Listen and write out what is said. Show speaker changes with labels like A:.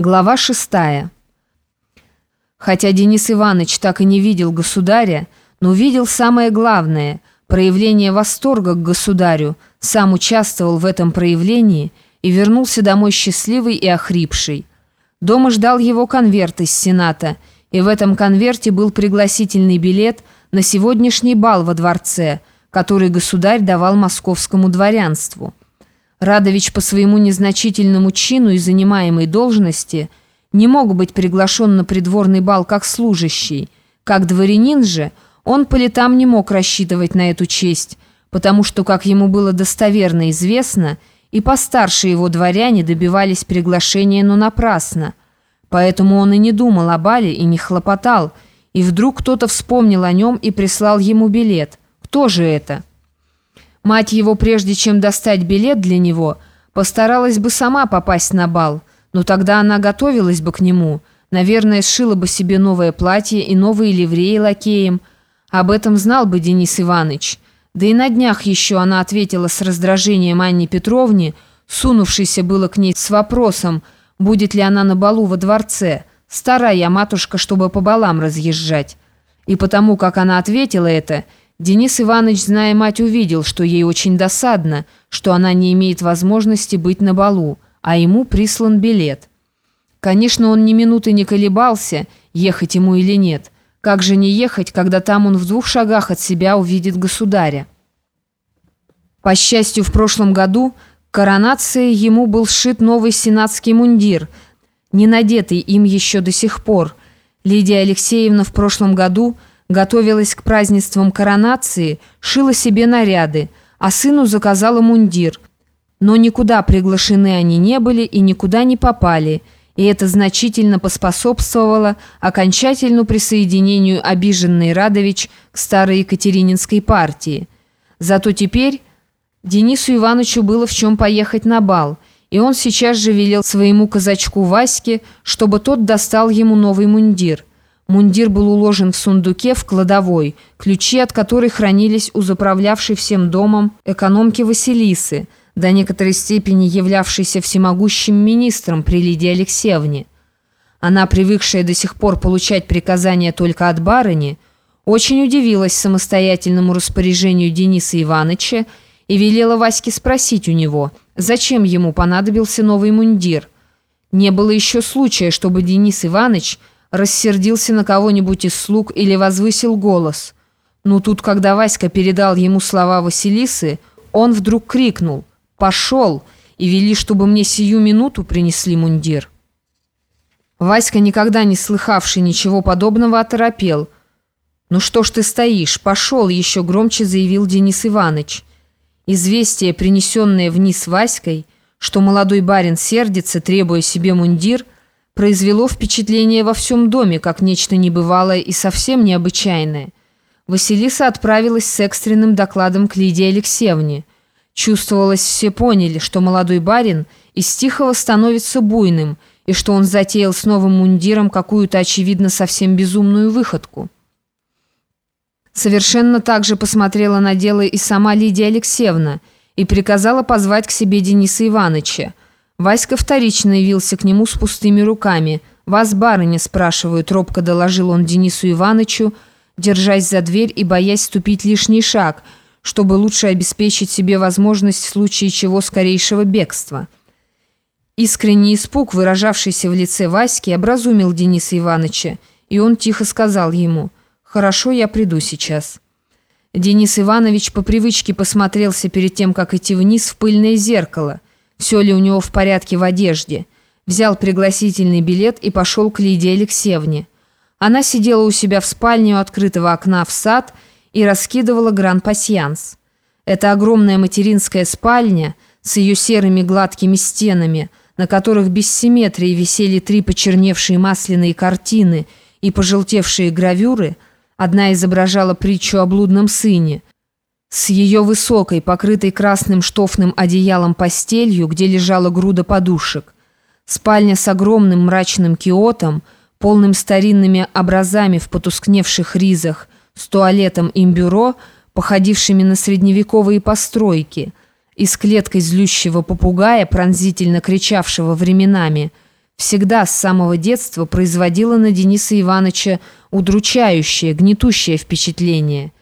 A: Глава шестая. Хотя Денис Иванович так и не видел государя, но видел самое главное – проявление восторга к государю, сам участвовал в этом проявлении и вернулся домой счастливый и охрипший. Дома ждал его конверт из Сената, и в этом конверте был пригласительный билет на сегодняшний бал во дворце, который государь давал московскому дворянству. Радович по своему незначительному чину и занимаемой должности не мог быть приглашен на придворный бал как служащий. Как дворянин же, он по летам не мог рассчитывать на эту честь, потому что, как ему было достоверно известно, и постарше его дворяне добивались приглашения, но напрасно. Поэтому он и не думал о бале и не хлопотал, и вдруг кто-то вспомнил о нем и прислал ему билет. Кто же это? Мать его, прежде чем достать билет для него, постаралась бы сама попасть на бал, но тогда она готовилась бы к нему, наверное, сшила бы себе новое платье и новые ливреи лакеем. Об этом знал бы Денис Иванович. Да и на днях еще она ответила с раздражением Анне Петровне, сунувшейся было к ней с вопросом, будет ли она на балу во дворце. Старая матушка, чтобы по балам разъезжать. И потому, как она ответила это, Денис Иванович, зная мать, увидел, что ей очень досадно, что она не имеет возможности быть на балу, а ему прислан билет. Конечно, он ни минуты не колебался, ехать ему или нет. Как же не ехать, когда там он в двух шагах от себя увидит государя? По счастью, в прошлом году коронации ему был сшит новый сенатский мундир, не надетый им еще до сих пор. Лидия Алексеевна в прошлом году – готовилась к празднествам коронации, шила себе наряды, а сыну заказала мундир. Но никуда приглашены они не были и никуда не попали, и это значительно поспособствовало окончательному присоединению обиженной Радович к старой Екатерининской партии. Зато теперь Денису Ивановичу было в чем поехать на бал, и он сейчас же велел своему казачку Ваське, чтобы тот достал ему новый мундир. Мундир был уложен в сундуке в кладовой, ключи от которой хранились у заправлявшей всем домом экономки Василисы, до некоторой степени являвшейся всемогущим министром при Лидии Алексеевне. Она, привыкшая до сих пор получать приказания только от барыни, очень удивилась самостоятельному распоряжению Дениса Ивановича и велела Ваське спросить у него, зачем ему понадобился новый мундир. Не было еще случая, чтобы Денис Иванович – рассердился на кого-нибудь из слуг или возвысил голос. Но тут, когда Васька передал ему слова Василисы, он вдруг крикнул «Пошел!» и вели, чтобы мне сию минуту принесли мундир. Васька, никогда не слыхавший ничего подобного, оторопел. «Ну что ж ты стоишь? Пошел!» еще громче заявил Денис Иванович. Известие, принесенное вниз Васькой, что молодой барин сердится, требуя себе мундир – произвело впечатление во всем доме, как нечто небывалое и совсем необычайное. Василиса отправилась с экстренным докладом к Лидии Алексеевне. Чувствовалось, все поняли, что молодой барин из тихого становится буйным, и что он затеял с новым мундиром какую-то, очевидно, совсем безумную выходку. Совершенно так же посмотрела на дело и сама Лидия Алексеевна и приказала позвать к себе Дениса Ивановича, Васька вторично явился к нему с пустыми руками. «Вас, барыня, спрашивают», — робко доложил он Денису Ивановичу, держась за дверь и боясь ступить лишний шаг, чтобы лучше обеспечить себе возможность в случае чего скорейшего бегства. Искренний испуг, выражавшийся в лице Васьки, образумил Дениса Ивановича, и он тихо сказал ему «Хорошо, я приду сейчас». Денис Иванович по привычке посмотрелся перед тем, как идти вниз в пыльное зеркало — все ли у него в порядке в одежде. Взял пригласительный билет и пошел к Лидии Алексеевне. Она сидела у себя в спальне у открытого окна в сад и раскидывала гран-пасьянс. Эта огромная материнская спальня с ее серыми гладкими стенами, на которых без симметрии висели три почерневшие масляные картины и пожелтевшие гравюры, одна изображала притчу о блудном сыне – с ее высокой, покрытой красным штофным одеялом постелью, где лежала груда подушек. Спальня с огромным мрачным киотом, полным старинными образами в потускневших ризах, с туалетом и бюро, походившими на средневековые постройки, и с клеткой злющего попугая, пронзительно кричавшего временами. всегда с самого детства производила на Дениса Ивановича удручающее, гнетущее впечатление –